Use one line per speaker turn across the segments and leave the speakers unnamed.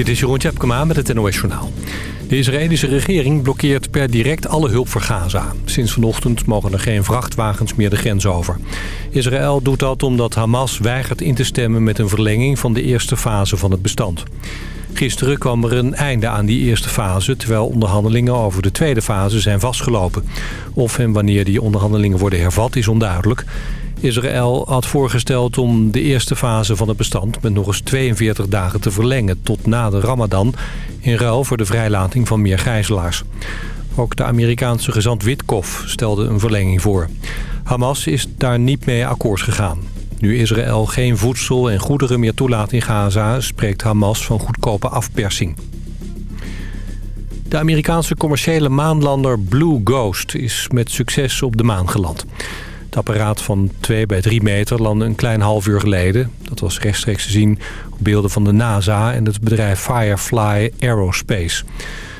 Dit is Jeroen Tjepkema met het NOS Journaal. De Israëlische regering blokkeert per direct alle hulp voor Gaza. Sinds vanochtend mogen er geen vrachtwagens meer de grens over. Israël doet dat omdat Hamas weigert in te stemmen met een verlenging van de eerste fase van het bestand. Gisteren kwam er een einde aan die eerste fase... terwijl onderhandelingen over de tweede fase zijn vastgelopen. Of en wanneer die onderhandelingen worden hervat is onduidelijk. Israël had voorgesteld om de eerste fase van het bestand... met nog eens 42 dagen te verlengen tot na de ramadan... in ruil voor de vrijlating van meer gijzelaars. Ook de Amerikaanse gezant Witkoff stelde een verlenging voor. Hamas is daar niet mee akkoord gegaan. Nu Israël geen voedsel en goederen meer toelaat in Gaza... spreekt Hamas van goedkope afpersing. De Amerikaanse commerciële maanlander Blue Ghost is met succes op de maan geland. Het apparaat van 2 bij 3 meter landde een klein half uur geleden. Dat was rechtstreeks te zien op beelden van de NASA en het bedrijf Firefly Aerospace.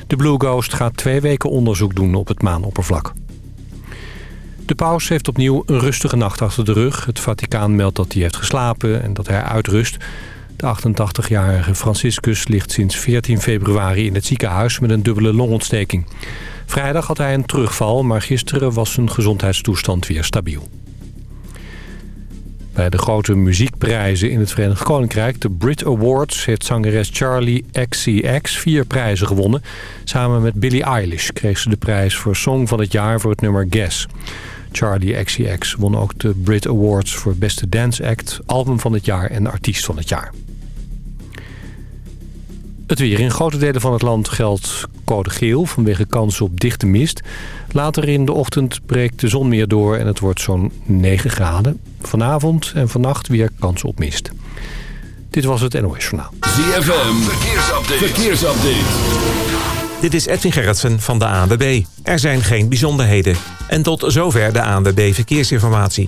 De Blue Ghost gaat twee weken onderzoek doen op het maanoppervlak. De paus heeft opnieuw een rustige nacht achter de rug. Het Vaticaan meldt dat hij heeft geslapen en dat hij uitrust. De 88-jarige Franciscus ligt sinds 14 februari in het ziekenhuis met een dubbele longontsteking. Vrijdag had hij een terugval, maar gisteren was zijn gezondheidstoestand weer stabiel. Bij de grote muziekprijzen in het Verenigd Koninkrijk, de Brit Awards... heeft zangeres Charlie XCX vier prijzen gewonnen. Samen met Billie Eilish kreeg ze de prijs voor Song van het Jaar voor het nummer Guess. Charlie XCX won ook de Brit Awards voor Beste Dance Act, Album van het Jaar en Artiest van het Jaar. Het weer. In grote delen van het land geldt code geel vanwege kans op dichte mist. Later in de ochtend breekt de zon meer door en het wordt zo'n 9 graden. Vanavond en vannacht weer kans op mist. Dit was het NOS Journaal.
ZFM. Verkeersupdate. Verkeersupdate.
Dit is Edwin Gerritsen van de ANWB. Er zijn geen bijzonderheden. En tot zover de ANWB Verkeersinformatie.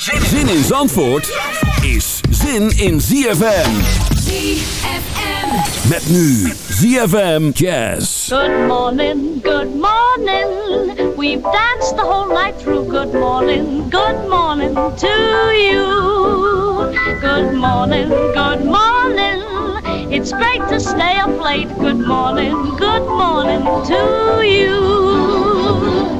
Zin in Zandvoort is zin in ZFM.
ZFM.
Met nu ZFM Jazz.
Good morning, good morning. We've danced the whole night through. Good morning, good morning to you. Good morning, good morning. It's great to stay up late. Good morning, good morning to you.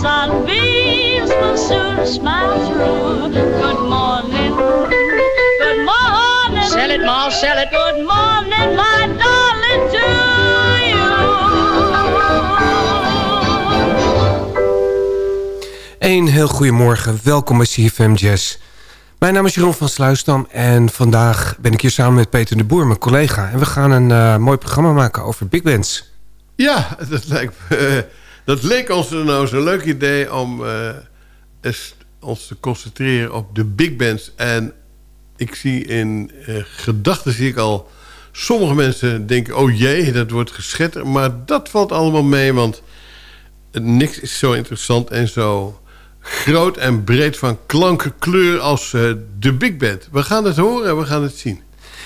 Sunbeams will soon smile through. Good morning, good morning.
Sell it, Ma, sell it.
Good morning, my darling, to you.
Een heel goedemorgen, welkom bij CFM Jazz. Mijn naam is Jeroen van Sluisdam en vandaag ben ik hier samen met Peter de Boer, mijn collega. En we gaan een eh, mooi programma maken over big bands.
Ja, dat lijkt, me, eh, dat leek ons nou zo'n leuk idee om eh, eens
ons te concentreren op de big bands. En ik zie in eh, gedachten zie ik al... Sommige mensen denken, oh jee, dat wordt geschetter. Maar dat valt allemaal mee, want niks is zo interessant en zo groot en breed van klanken, kleur als eh, de big band. We gaan het horen en we gaan het zien.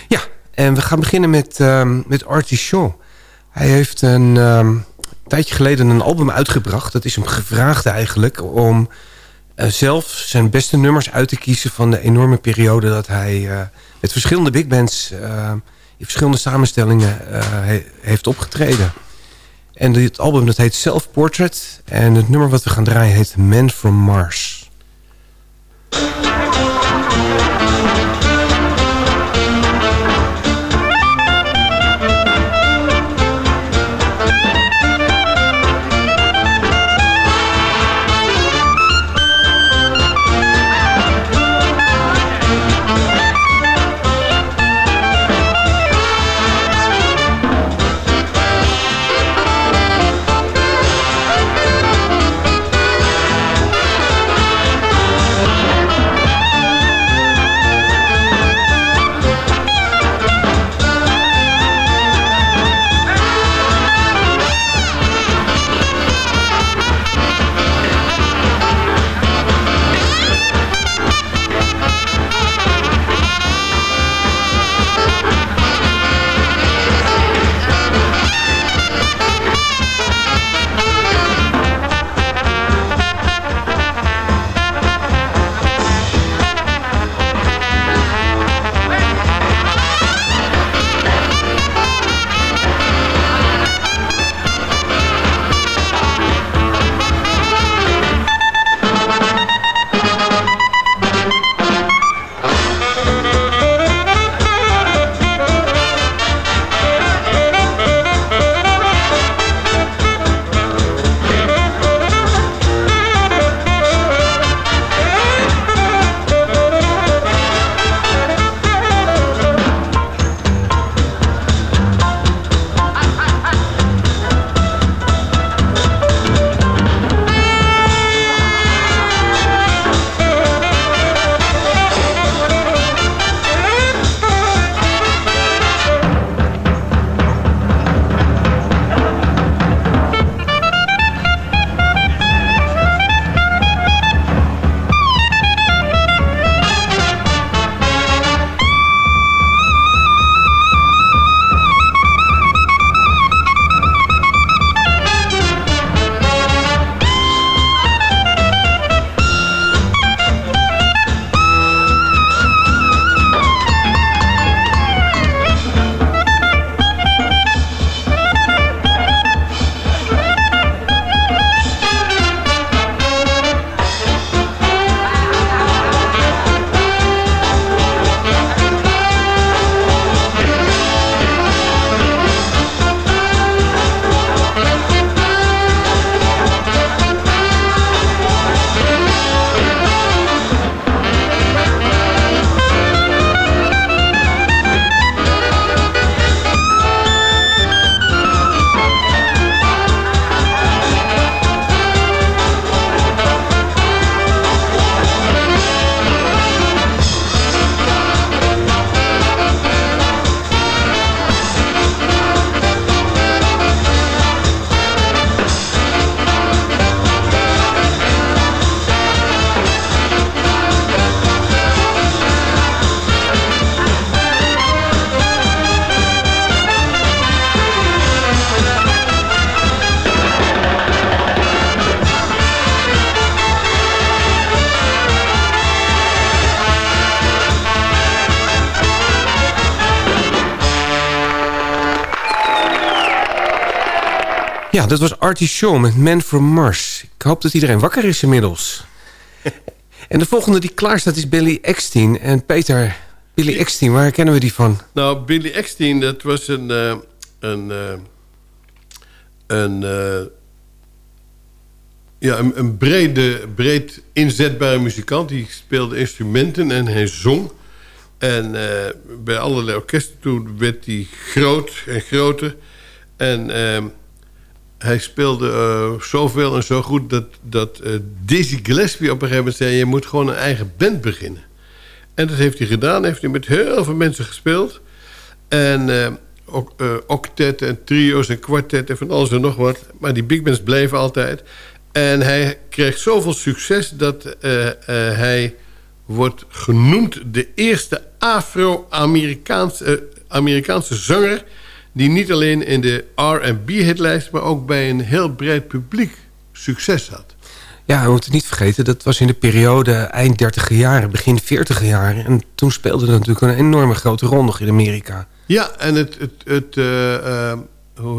Ja, en we gaan beginnen met, ehm, met Artie Shaw. Hij heeft een ehm, tijdje geleden een album uitgebracht. Dat is hem gevraagd eigenlijk om eh, zelf zijn beste nummers uit te kiezen... van de enorme periode dat hij eh, met verschillende big bands... Uh, in verschillende samenstellingen heeft opgetreden. En dit album dat heet Self Portrait. En het nummer wat we gaan draaien heet Man from Mars. Ja, dat was Artie Shaw met Man from Mars. Ik hoop dat iedereen wakker is inmiddels. en de volgende die klaar staat is Billy Eckstein. En Peter, Billy Eckstein, waar kennen we die van?
Nou, Billy Eckstein, dat was een... Uh, een, uh, een uh, ja, een, een, brede, breed inzetbare muzikant. Die speelde instrumenten en hij zong. En bij allerlei orkesten toen werd hij groot en groter. En hij speelde eh, zoveel en zo goed... dat, dat eh, Dizzy Gillespie op een gegeven moment zei... je moet gewoon een eigen band beginnen. En dat heeft hij gedaan. Heeft hij met heel veel mensen gespeeld. En eh, ook, octetten en trio's en kwartetten en van alles en nog wat. Maar die big bands bleven altijd. En hij kreeg zoveel succes dat hij wordt genoemd... de eerste Afro-Amerikaanse Amerikaanse zanger... die niet alleen in de R&B-hitlijst... maar ook bij een heel breed publiek succes had.
Ja, we moeten niet vergeten, dat was in de periode eind 30 jaren, begin 40 jaren. En toen speelde dat natuurlijk een enorme grote rol nog in Amerika.
Ja, en het, het, het, eh, eh,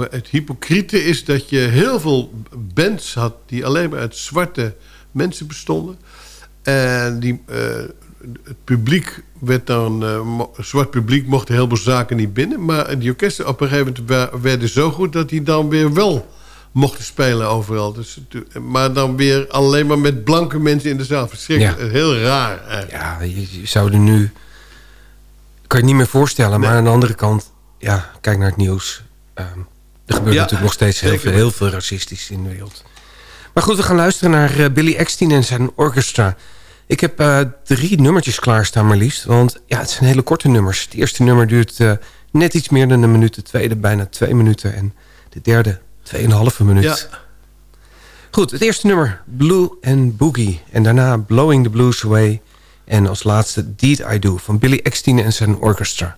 het hypocriete is dat je heel veel bands had... die alleen maar uit zwarte mensen bestonden. En die, eh, het publiek werd dan... eh, zwart publiek mocht heel veel zaken niet binnen. Maar die orkesten op een gegeven moment werden zo goed... dat die dan weer wel mochten spelen overal. Dus, maar dan weer alleen maar met blanke mensen in de zaal. Verschrikkelijk. Heel raar eigenlijk.
Ja, je, zou er nu... kan je niet meer voorstellen. Maar aan de andere kant, ja, kijk naar het nieuws. Ehm, er gebeurt
Ja,
natuurlijk nog steeds heel
zeker.
veel, heel veel racistisch in de wereld. Maar goed, we gaan luisteren naar eh, Billy Eckstein en zijn orchestra. Ik heb eh, drie nummertjes klaarstaan maar liefst. Want ja, het zijn hele korte nummers. Het eerste nummer duurt eh, net iets meer dan een minuut. De tweede bijna twee minuten. En de derde tweeënhalve minuut.
Ja.
Goed, het eerste nummer, Blue and Boogie. En daarna Blowing the Blues Away. En als laatste Deed I Do van Billy Eckstein en zijn orchestra.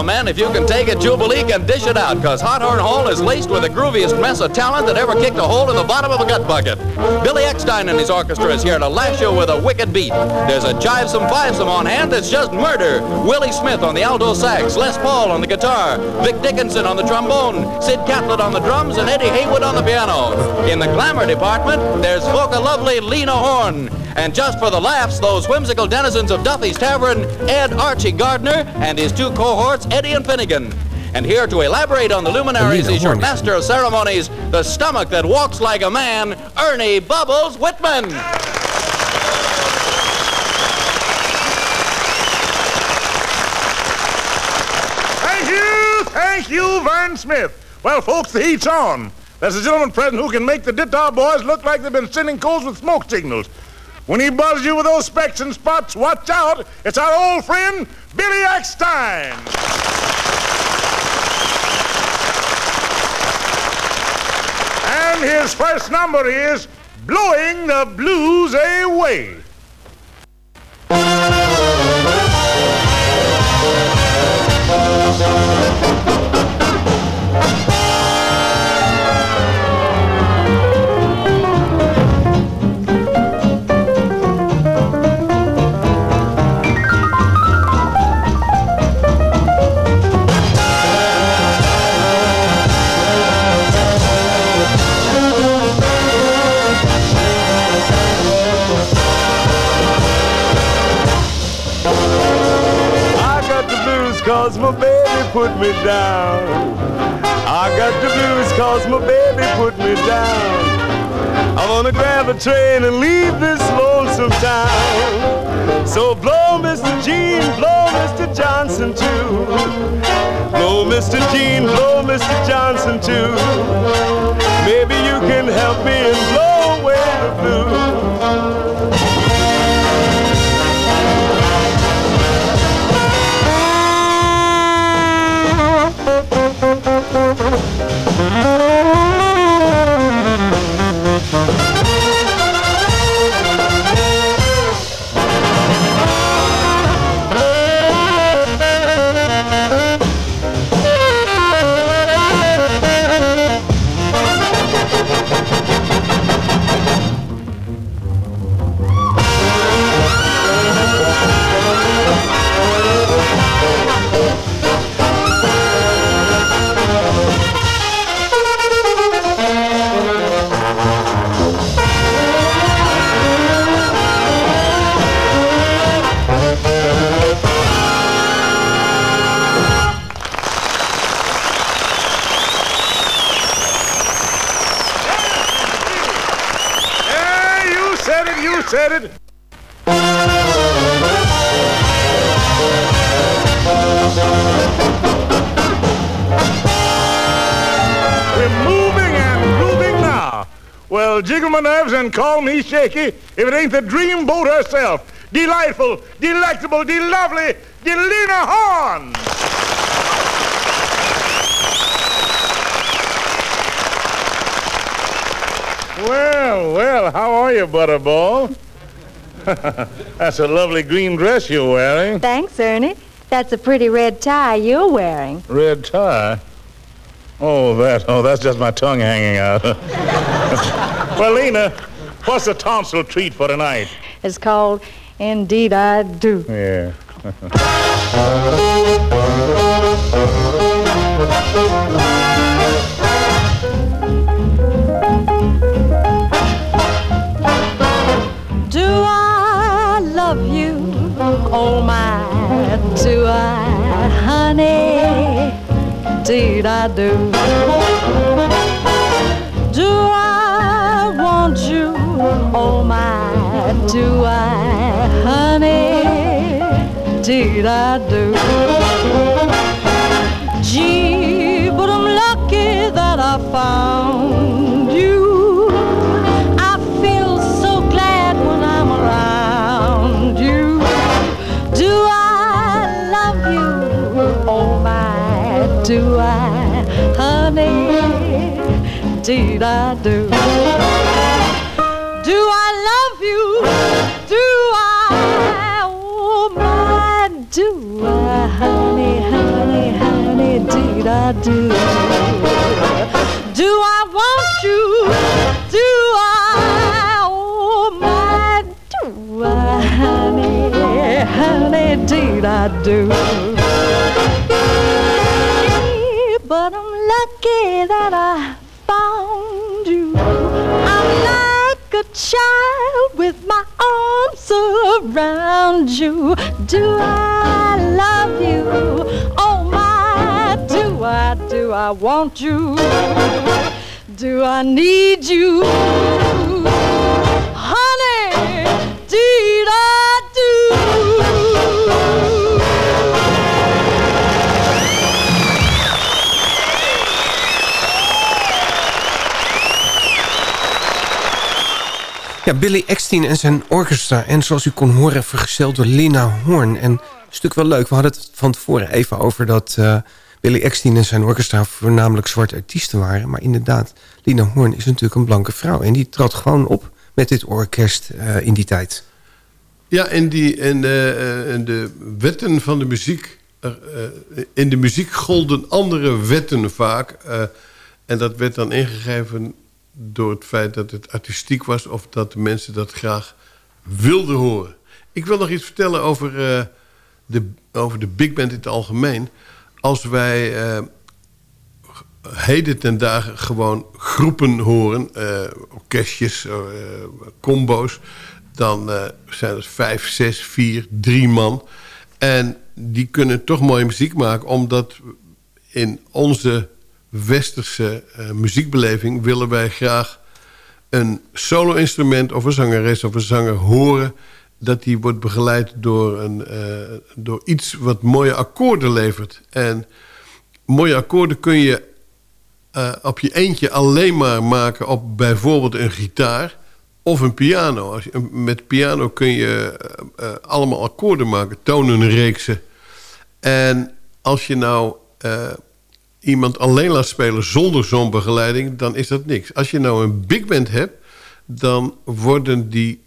Well, man, if you can take it, Jubilee can dish it out, because Hot Horn Hall is laced with the grooviest mess of talent that ever kicked a hole in the bottom of a gut bucket. Billy Eckstein and his orchestra is here to lash you with a wicked beat. There's a jivesome fivesome on hand that's just murder. Willie Smith on the alto sax, Les Paul on the guitar, Vic Dickinson on the trombone, Sid Catlett on the drums, and Eddie Haywood on the piano. In the glamour department, there's folk a lovely Lena Horn. And just for the laughs, those whimsical denizens of Duffy's Tavern, Ed Archie Gardner and his two cohorts, Eddie and Finnegan. And here to elaborate on the luminaries is your master of ceremonies, the stomach that walks like a man, Ernie Bubbles Whitman.
Thank you, thank you, Vern Smith. Well, folks, the heat's on. There's a gentleman present who can make the Dittar boys look like they've been sending coals with smoke signals. When he buzzes you with those specks and spots, watch out. It's our old friend, Billy Eckstein. And his first number is Blowing the Blues Away.
Me down. I got the blues cause my baby put me down. I wanna grab a train and leave this lonesome town. So blow Mr. Gene, blow Mr. Johnson too. Blow Mr. Gene, blow Mr. Johnson too.
Said it, you said it. We're moving and grooving now. Well, jiggle my nerves and call me shaky if it ain't the dreamboat herself. Delightful, delectable, de-lovely, Delina Horn. Well, well, how are you, Butterball? That's a lovely green dress you're wearing.
Thanks, Ernie. That's a pretty red tie you're wearing.
Red tie? Oh, that. Oh, that's just my tongue hanging out. well, Lena, what's the tonsil treat for tonight?
It's called Indeed I Do.
Yeah.
Oh my, do I, honey? did I do. Do I want you? Oh my, do I, honey? Indeed I do. Gee, but I'm lucky that I found honey? Indeed I do. Do I love you? Do I? Oh my, do I, honey, honey, honey? Indeed I do. Do I want you? Do I? Oh my, do I, honey, honey? did I do. Child with my arms around you. Do I love you? Oh my, do I, do I want you? Do I need you? Honey, did I
Ja, Billy Eckstein en zijn orchestra. En zoals u kon horen, vergezeld door Lina Horn. En een stuk wel leuk. We hadden het van tevoren even over dat uh, Billy Eckstein en zijn orchestra... voornamelijk zwarte artiesten waren. Maar inderdaad, Lina Horn is natuurlijk een blanke vrouw. En die trad gewoon op met dit orkest uh, in die tijd.
Ja, en, die, en, uh, en de wetten van de muziek... in de muziek golden andere wetten vaak. en dat werd dan ingegeven door het feit dat het artistiek was... of dat de mensen dat graag wilden horen. Ik wil nog iets vertellen over, uh, de, over de big band in het algemeen. Als wij uh, heden ten dagen gewoon groepen horen... Uh, orkestjes, combo's... dan zijn het vijf, zes, vier, drie man... En die kunnen toch mooie muziek maken... omdat in onze westerse uh, muziekbeleving willen wij graag een solo-instrument of een zangeres of een zanger horen... dat die wordt begeleid door, een, uh, door iets wat mooie akkoorden levert. En mooie akkoorden kun je uh, op je eentje alleen maar maken op bijvoorbeeld een gitaar of een piano. Als je, met piano kun je allemaal akkoorden maken, tonenreeksen. En als je nou iemand alleen laat spelen zonder zo'n begeleiding... dan is dat niks. Als je nou een big band hebt... dan worden die,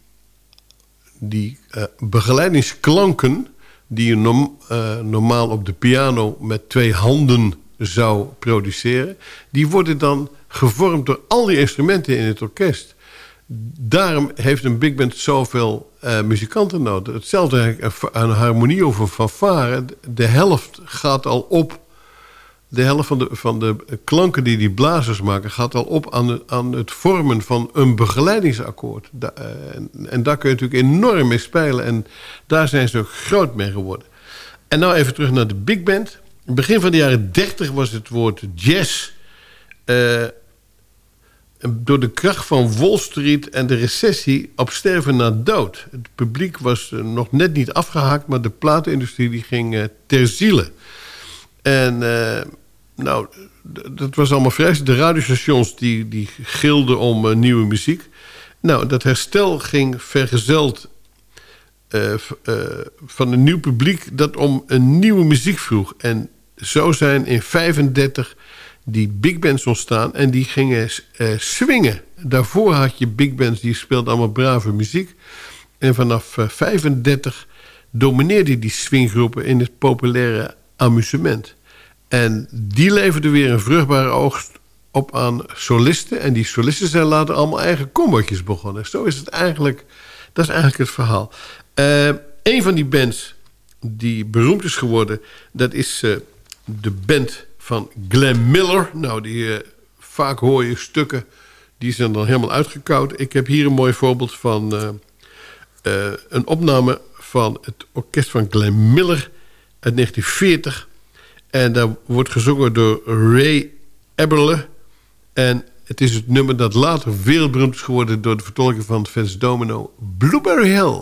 die uh, begeleidingsklanken... die je uh, normaal op de piano met twee handen zou produceren... die worden dan gevormd door al die instrumenten in het orkest. Daarom heeft een big band zoveel uh, muzikanten nodig. Hetzelfde aan harmonie een fanfare. De helft gaat al op de helft van de, van de klanken die die blazers maken... gaat al op aan, aan het vormen van een begeleidingsakkoord. Uh, en, en, daar kun je natuurlijk enorm mee spelen. En daar zijn ze ook groot mee geworden. En nou even terug naar de big band. In begin van de jaren 30 was het woord jazz... Uh, door de kracht van Wall Street en de recessie op sterven na dood. Het publiek was eh, nog net niet afgehaakt... maar de platenindustrie die ging eh, ter ziele. En eh, nou, dat was allemaal vreselijk. De radiostations die, die gilden om eh, nieuwe muziek. Nou, dat herstel ging vergezeld eh, eh, van een nieuw publiek... dat om een nieuwe muziek vroeg. En zo zijn in 35 die big bands ontstaan... en die gingen swingen. Daarvoor had je big bands die speelden allemaal brave muziek. En vanaf eh, 35 domineerden die swinggroepen... in het populaire amusement. En die leverden weer een vruchtbare oogst op aan solisten. En die solisten zijn later allemaal eigen combotjes begonnen. Zo is het eigenlijk, dat is eigenlijk het verhaal. Eh een van die bands die beroemd is geworden... dat is eh, de band van Glenn Miller. Nou, die, eh, vaak hoor je stukken, die zijn dan helemaal uitgekoud. Ik heb hier een mooi voorbeeld van een opname... van het orkest van Glenn Miller uit 1940... En daar wordt gezongen door Ray Eberle. En het is het nummer dat later wereldberoemd is geworden... door de vertolking van Fats Domino, Blueberry Hill.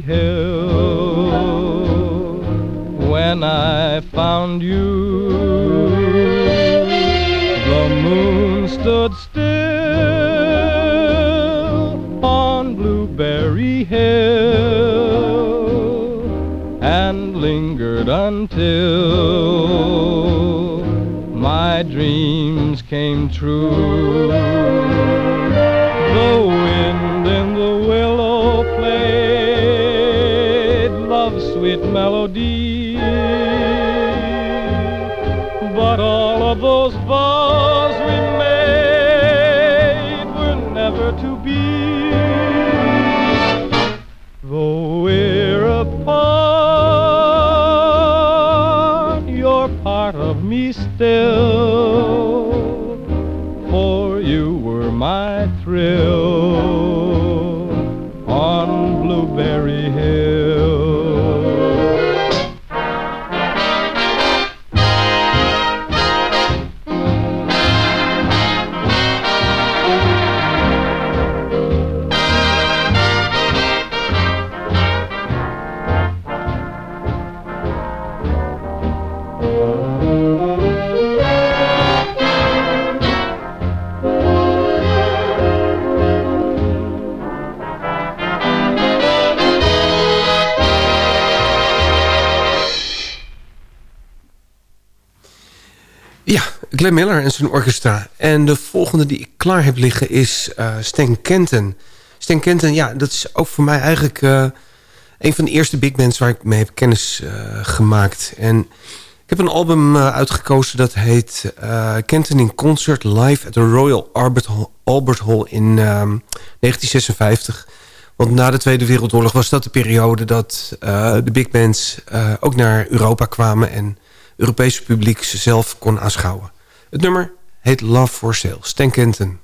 Hill, when I found you. The moon stood still on Blueberry Hill and lingered until my dreams came true. The wind
Miller en zijn orchestra. En de volgende die ik klaar heb liggen is eh Stan Kenton. Stan Kenton, ja, dat is ook voor mij eigenlijk eh, een van de eerste big bands waar ik mee heb kennis eh, gemaakt. En ik heb een album uitgekozen dat heet Kenton in Concert Live at the Royal Albert Hall, in ehm, 1956. Want na de Tweede Wereldoorlog was dat de periode dat de big bands ook naar Europa kwamen... en Europese publiek ze zelf kon aanschouwen. Het nummer heet Love for Sale, Stan Kenton.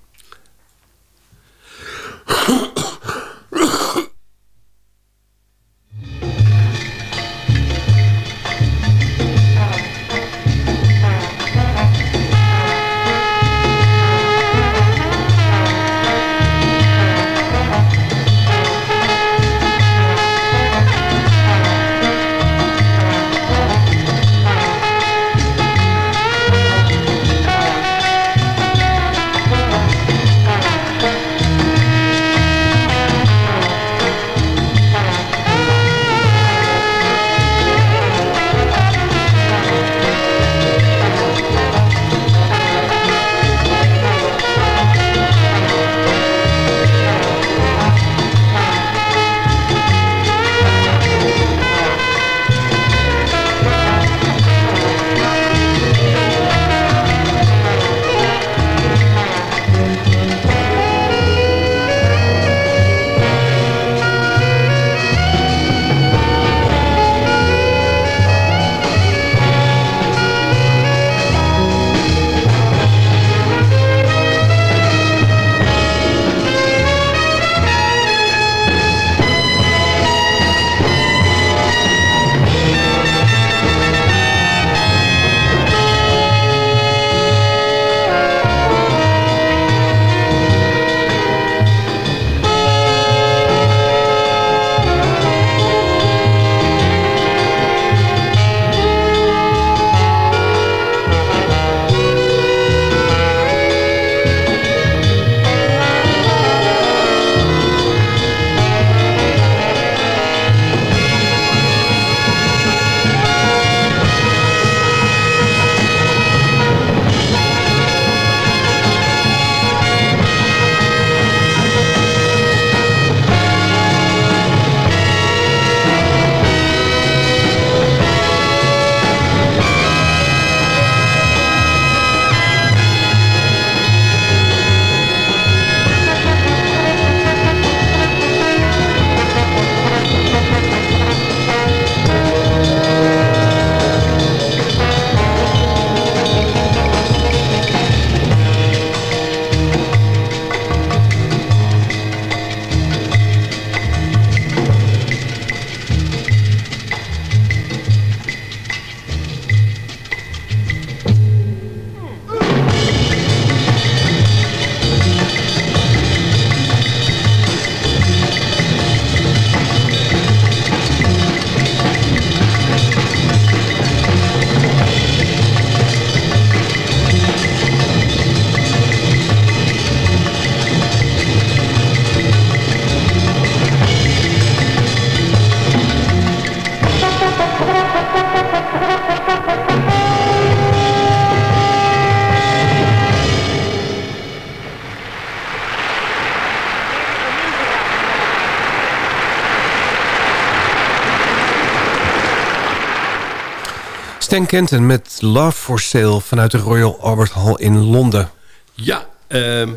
Stan Kenton met Love for Sale vanuit de Royal Albert Hall in Londen.
Ja, ehm,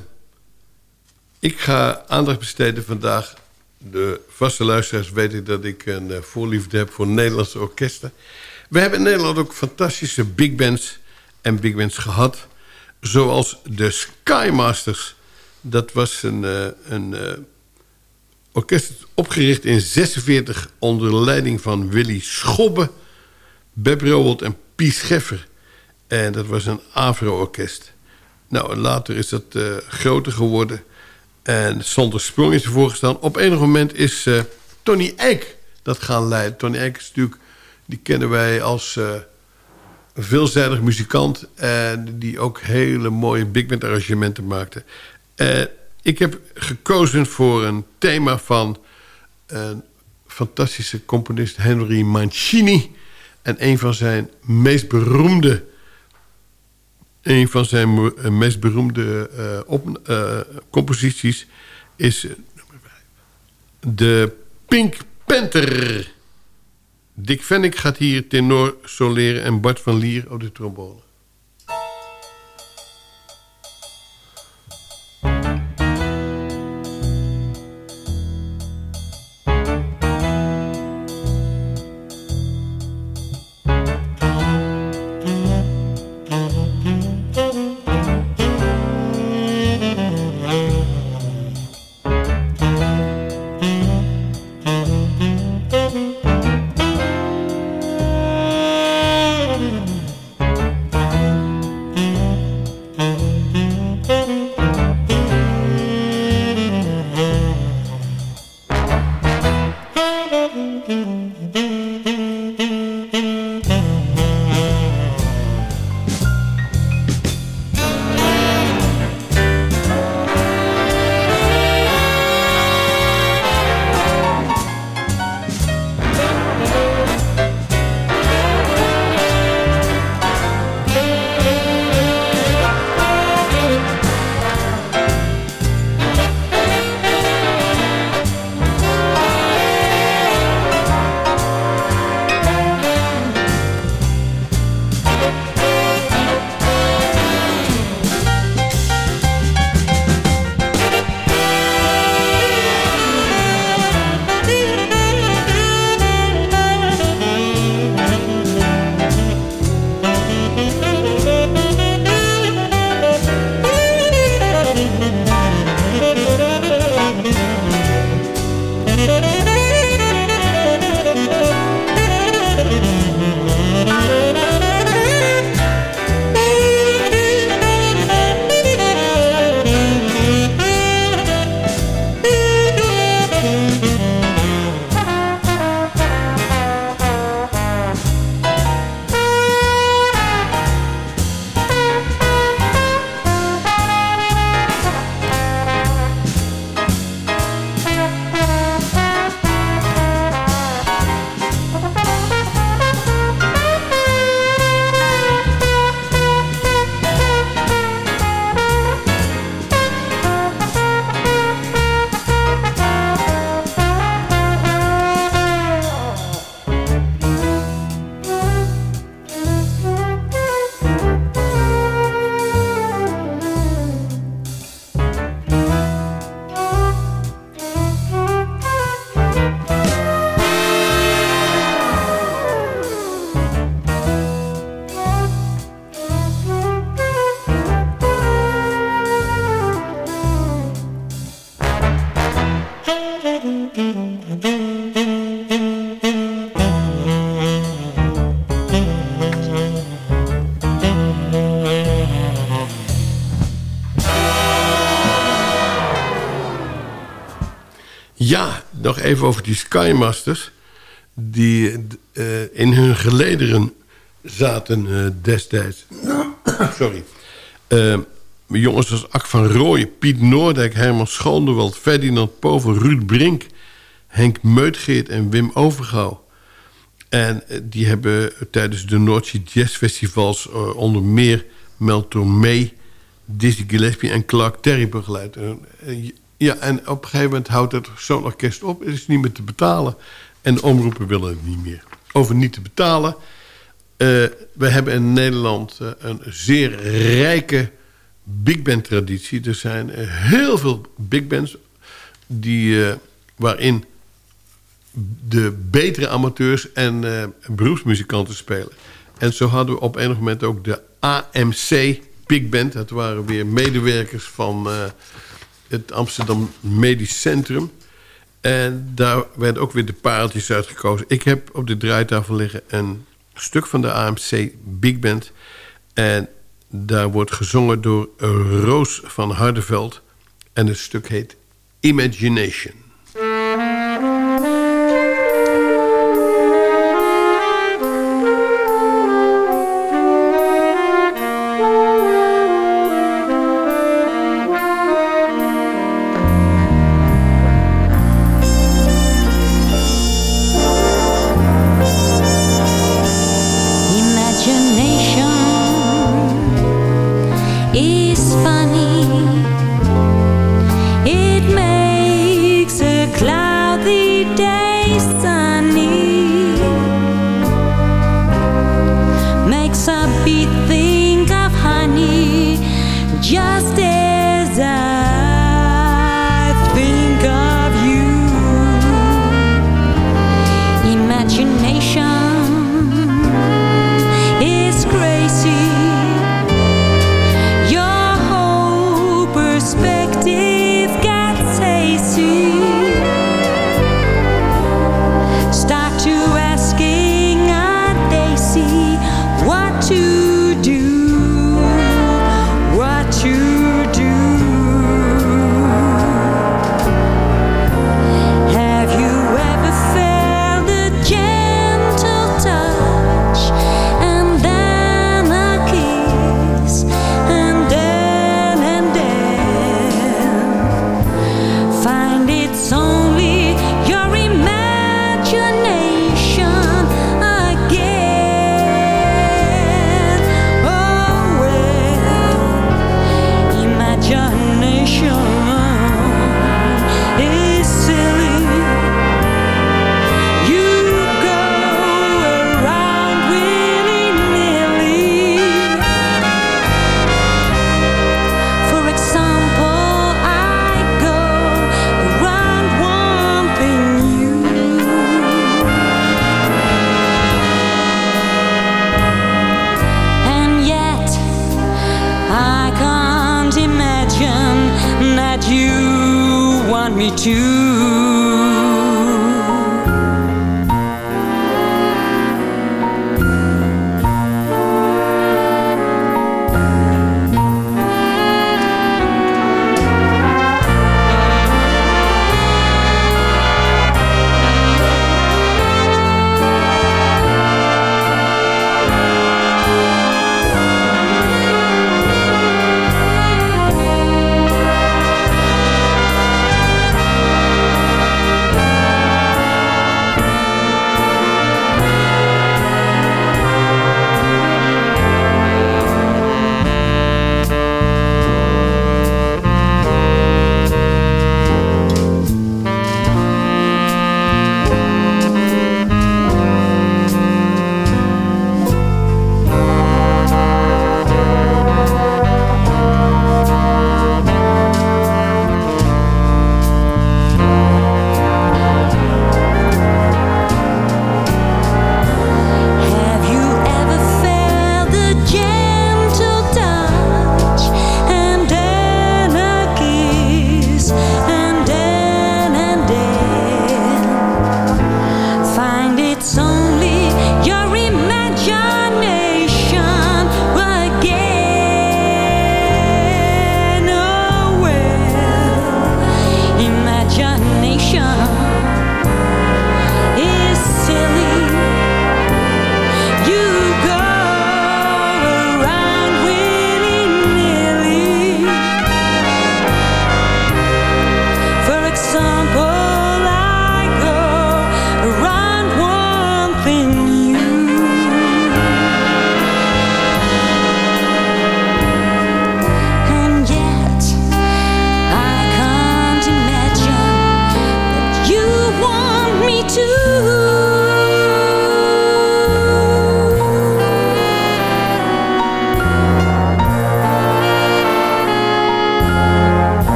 ik ga aandacht besteden vandaag. De vaste luisteraars weten dat ik een eh, voorliefde heb voor Nederlandse orkesten. We hebben in Nederland ook fantastische big bands en big bands gehad. Zoals de Skymasters. Dat was een, eh, een eh, orkest opgericht in 46 onder leiding van Willy Schobbe... Beb Rowold en Pies Scheffer. En dat was een Avro-orkest. Nou, later is dat eh, groter geworden. En Sander Sprong is ervoor gestaan. Op enig moment is eh, Tony Eck dat gaan leiden. Tony Eck is natuurlijk... Die kennen wij als eh, veelzijdig muzikant. En die ook hele mooie big band arrangementen maakte. Ik heb gekozen voor een thema van... een fantastische componist Henry Mancini... En een van zijn meest beroemde, een van zijn eh, meest beroemde eh, op, eh, composities is de Pink Panther. Dick Vennick gaat hier tenor soleren en Bart van Lier op de trombone. Nog even over die Skymasters. Die eh, in hun gelederen zaten eh, destijds. Sorry. Eh, jongens als Ak van Rooyen, Piet Noordijk, Herman Schoonderwald... Ferdinand Povel, Ruud Brink, Henk Meutgeert en Wim Overgouw. En die hebben tijdens de Noordzee Jazz Festivals... onder meer Mel Tormé, Dizzy Gillespie en Clark Terry begeleid. Ja, en op een gegeven moment houdt het zo'n orkest op. Het is niet meer te betalen. En de omroepen willen het niet meer. Over niet te betalen. Eh, we hebben in Nederland eh, een zeer rijke big band traditie. Er zijn eh, heel veel big bands die, waarin de betere amateurs en beroepsmuzikanten spelen. En zo hadden we op enig moment ook de AMC Big Band. Dat waren weer medewerkers van het Amsterdam Medisch Centrum. En daar werden ook weer de pareltjes uitgekozen. Ik heb op de draaitafel liggen een stuk van de AMC Big Band. En daar wordt gezongen door Roos van Hardeveld. En het stuk heet Imagination.
Imagination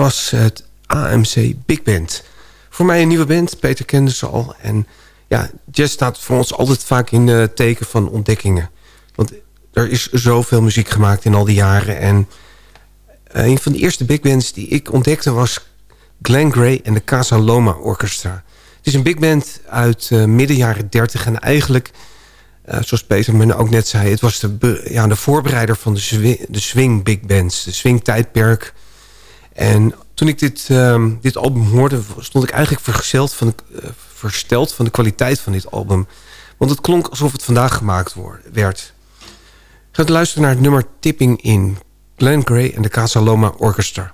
was het AMC Big Band. Voor mij een nieuwe band, Peter kende ze al. En ja, jazz staat voor ons altijd vaak in het teken van ontdekkingen. Want er is zoveel muziek gemaakt in al die jaren. En eh, een van de eerste big bands die ik ontdekte was Glenn Gray en de Casa Loma Orchestra. Het is een big band uit uh, midden jaren 30 en eigenlijk, uh, zoals Peter me ook net zei... het was de, ja, de voorbereider van de swing, de swing big bands, de swing tijdperk. En toen ik dit, um, dit album hoorde, stond ik eigenlijk vergezeld van de, versteld van de kwaliteit van dit album. Want het klonk alsof het vandaag gemaakt werd. Gaat luisteren naar het nummer Tipping In. Glenn Gray en de Casa Loma Orchestra.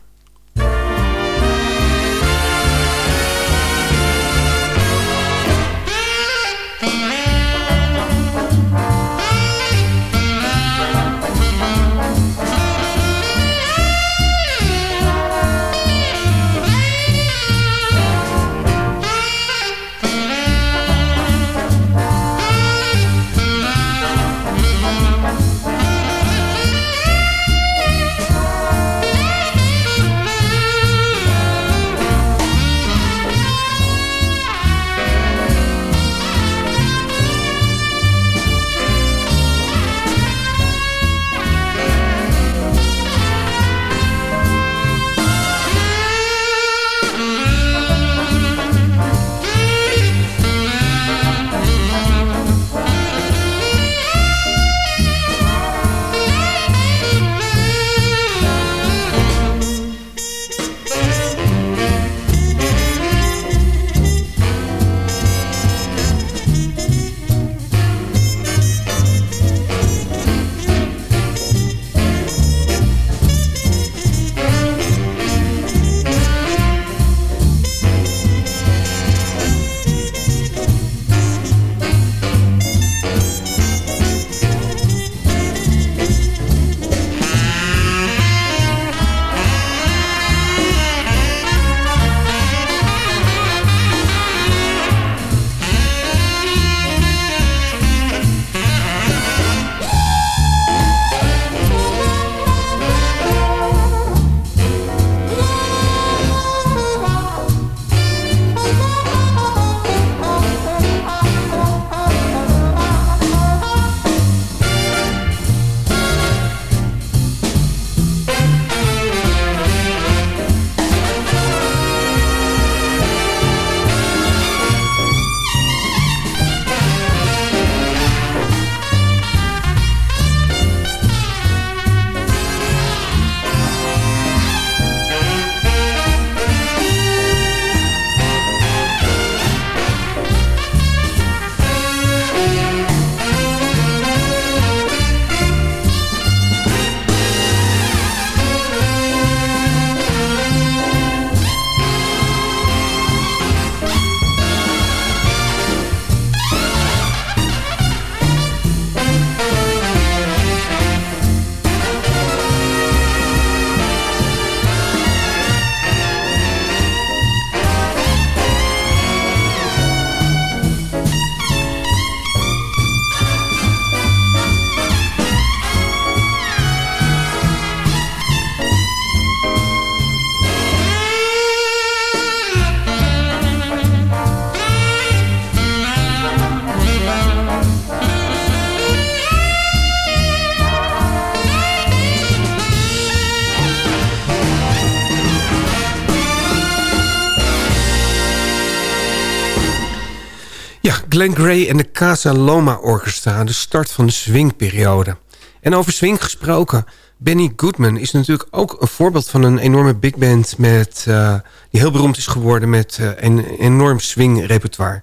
Glenn Gray en de Casa Loma Orchestra... de start van de swingperiode. En over swing gesproken... Benny Goodman is natuurlijk ook een voorbeeld van een enorme big band... Met, uh, die heel beroemd is geworden met uh, een enorm swing-repertoire.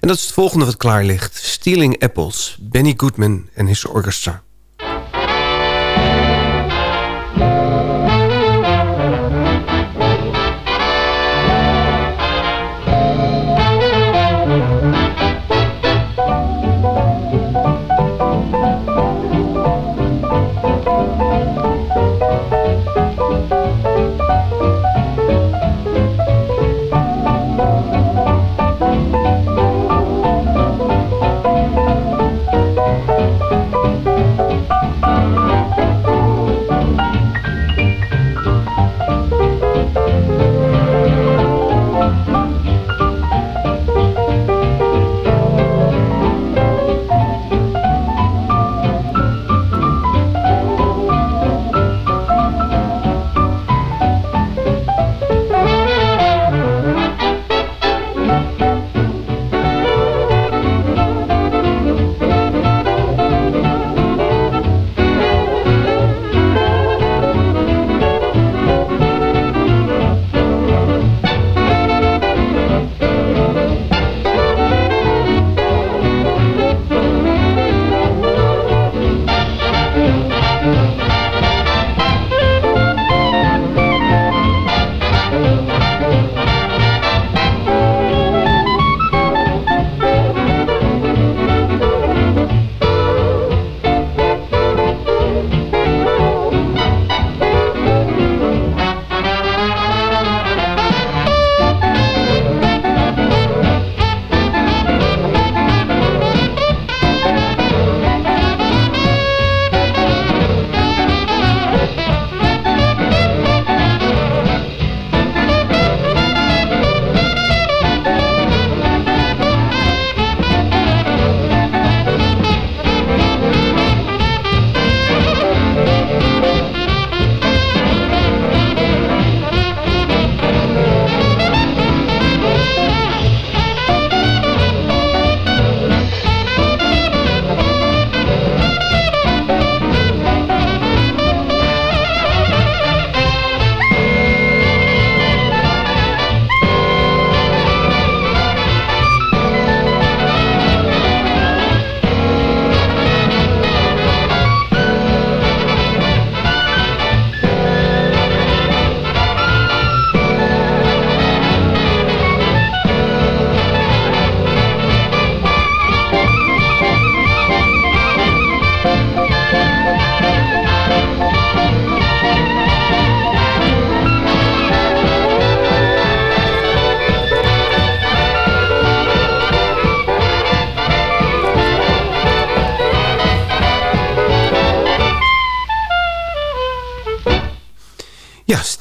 En dat is het volgende wat klaar ligt. Stealing Apples, Benny Goodman en his orchestra.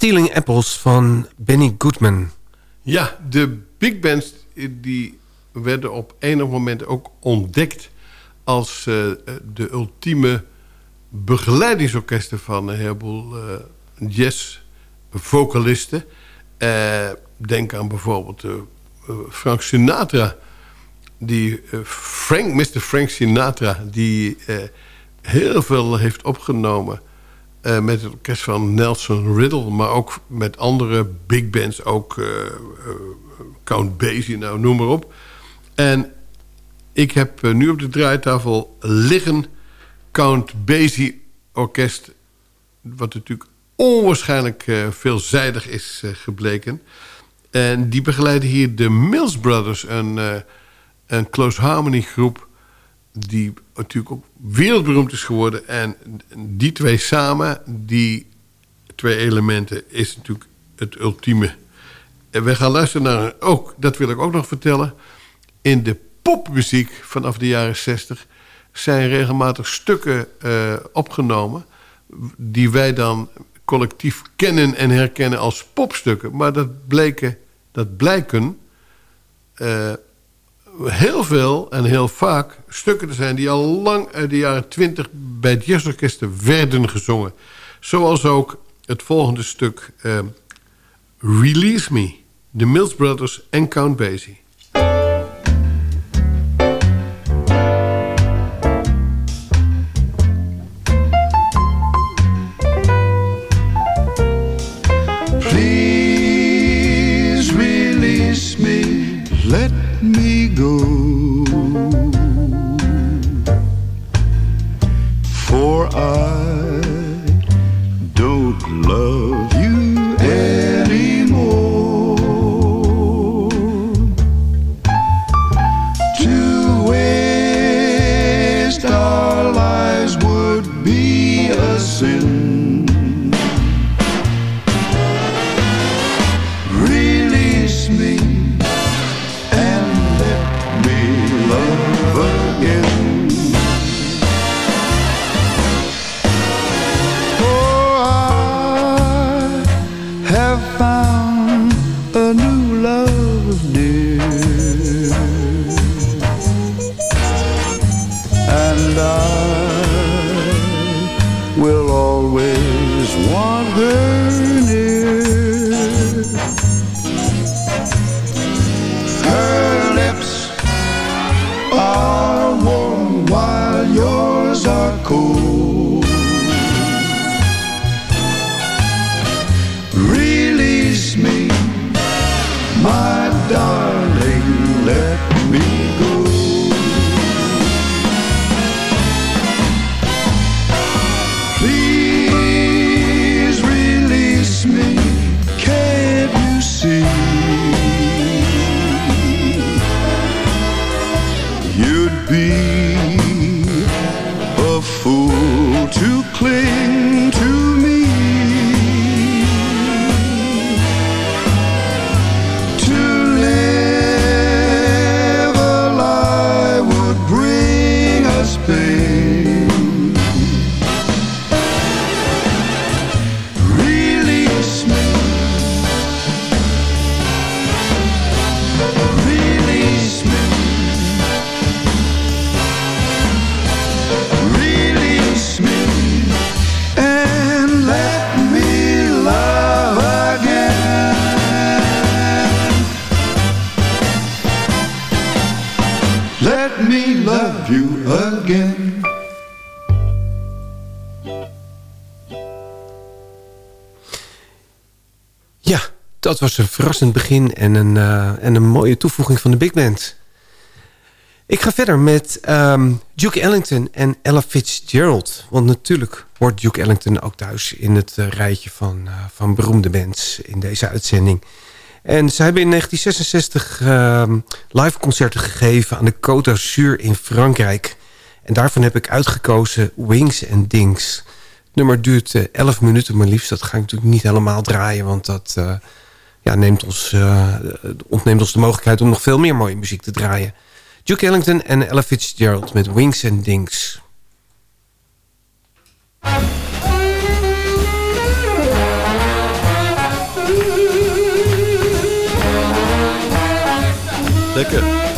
Stealing Apples van Benny Goodman.
Ja, de big bands die werden op enig moment ook ontdekt... als eh, de ultieme begeleidingsorkesten van een heleboel uh, jazzvocalisten. Uh, denk aan bijvoorbeeld Frank Sinatra... die Frank, Mr. Frank Sinatra... die heel veel heeft opgenomen uh, met het orkest van Nelson Riddle... maar ook met andere big bands, ook uh, uh, Count Basie, nou, noem maar op. En ik heb nu op de draaitafel liggen Count Basie Orkest... wat natuurlijk onwaarschijnlijk veelzijdig is gebleken. En die begeleiden hier de Mills Brothers, een close harmony groep die natuurlijk ook wereldberoemd is geworden. En die twee samen, die twee elementen, is natuurlijk het ultieme. En we gaan luisteren naar, ook, dat wil ik ook nog vertellen... in de popmuziek vanaf de jaren 60 zijn regelmatig stukken uh, opgenomen... die wij dan collectief kennen en herkennen als popstukken. Maar dat, bleken, dat blijken... Uh, heel veel en heel vaak stukken te zijn... die al lang uit de jaren twintig bij het jazzorkesten werden gezongen. Zoals ook het volgende stuk... Uh, Release Me, de Mills Brothers en Count Basie.
Want
dat was een verrassend begin en een, eh, en een mooie toevoeging van de big band. Ik ga verder met ehm, Duke Ellington en Ella Fitzgerald. Want natuurlijk hoort Duke Ellington ook thuis in het eh, rijtje van, eh, van beroemde bands in deze uitzending. En ze hebben in 1966 ehm, live concerten gegeven aan de Côte d'Azur in Frankrijk. En daarvan heb ik uitgekozen Wings and Dings. Nummer duurt eh, 11 minuten maar liefst. Dat ga ik natuurlijk niet helemaal draaien, want dat ja, neemt ons, eh, ontneemt ons de mogelijkheid om nog veel meer mooie muziek te draaien. Duke Ellington en Ella Fitzgerald met Wings and Dings.
Lekker.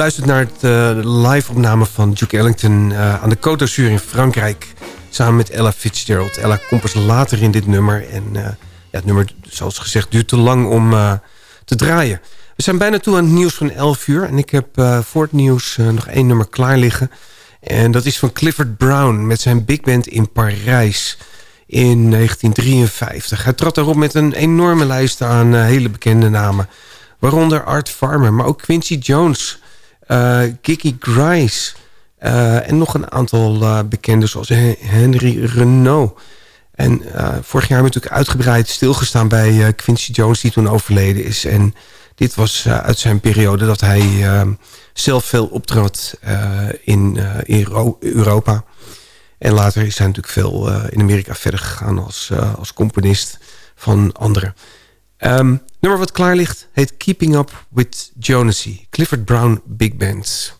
Luistert naar het uh, live-opname van Duke Ellington uh, aan de Côte d'Azur in Frankrijk. Samen met Ella Fitzgerald. Ella komt pas later in dit nummer. En uh, ja, het nummer, zoals gezegd, duurt te lang om te draaien. We zijn bijna toe aan het nieuws van 11 uur. En ik heb voor het nieuws nog één nummer klaar liggen. En dat is van Clifford Brown met zijn big band in Parijs in 1953. Hij trad daarop met een enorme lijst aan hele bekende namen. Waaronder Art Farmer, maar ook Quincy Jones, Kiki Grice... Uh, en nog een aantal uh, bekenden zoals Henry Renault. En vorig jaar hebben we natuurlijk uitgebreid stilgestaan bij Quincy Jones... die toen overleden is. En dit was uit zijn periode dat hij zelf veel optrad in, Europa. En later is hij natuurlijk veel eh, in Amerika verder gegaan als, eh, als componist van anderen. Ehm, nummer wat klaar ligt heet Keeping Up with Jonesy. Clifford Brown Big Bands.